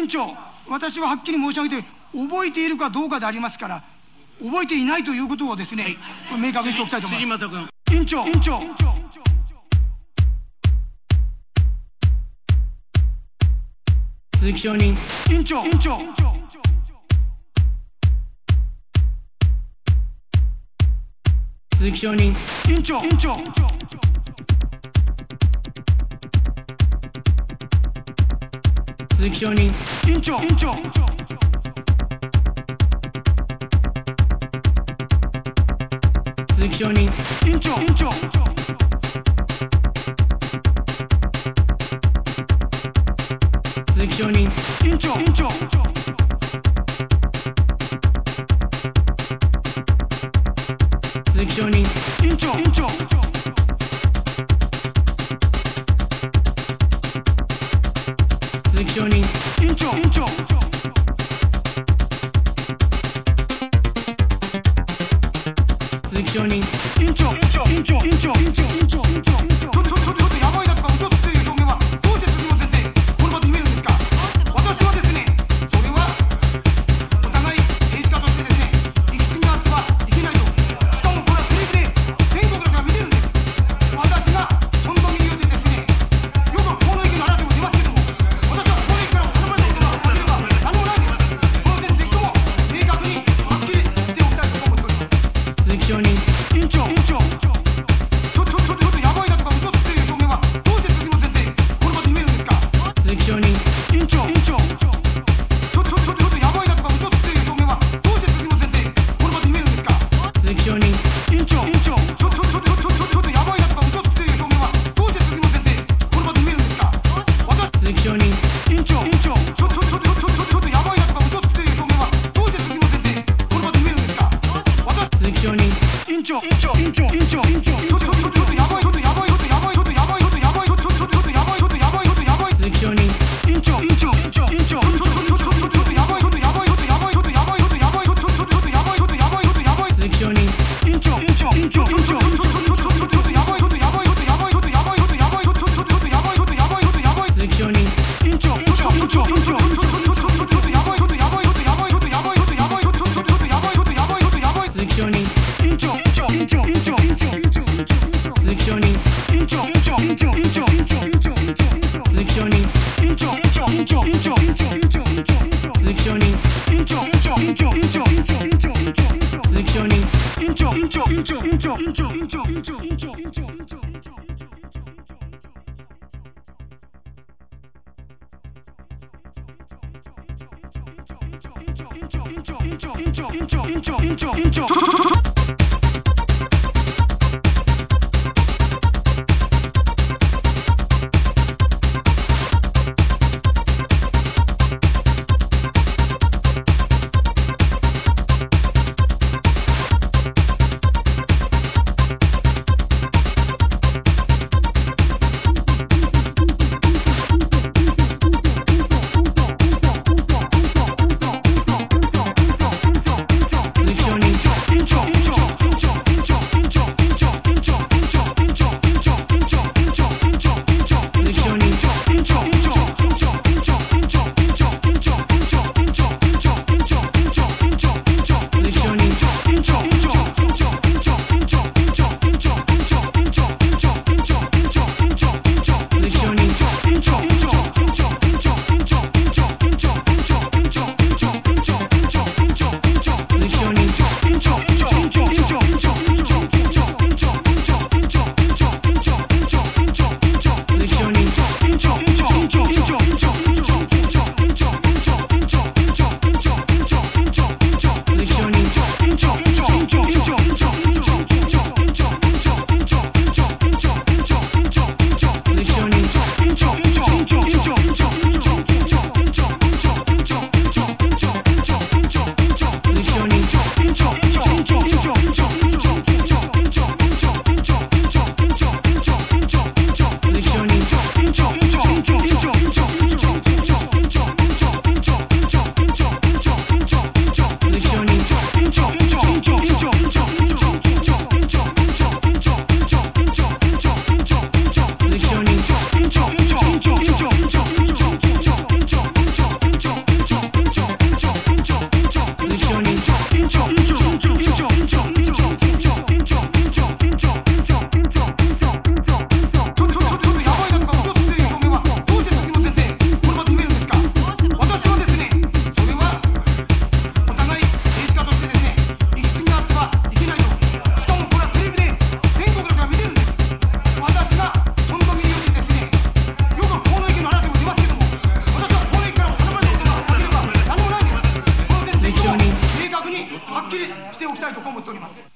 院長、私ははっきり申し上げて、覚えているかどうかでありますから、覚えていないということをですね、はい、明確にしておきたいと思います。長、長。鈴木証人。院長、長。鈴木。長、長。鈴木承認委員長委員長鈴木承認委員長委員長鈴木承認委員長委員長鈴木承認委員長委員長 Johnny. Intro. Intro. Johnny. Intro. Intro. Intro. Intro. Intro. 院長院長院長院長 enjoy, enjoy, enjoy, enjoy, enjoy. ないとこう思っております。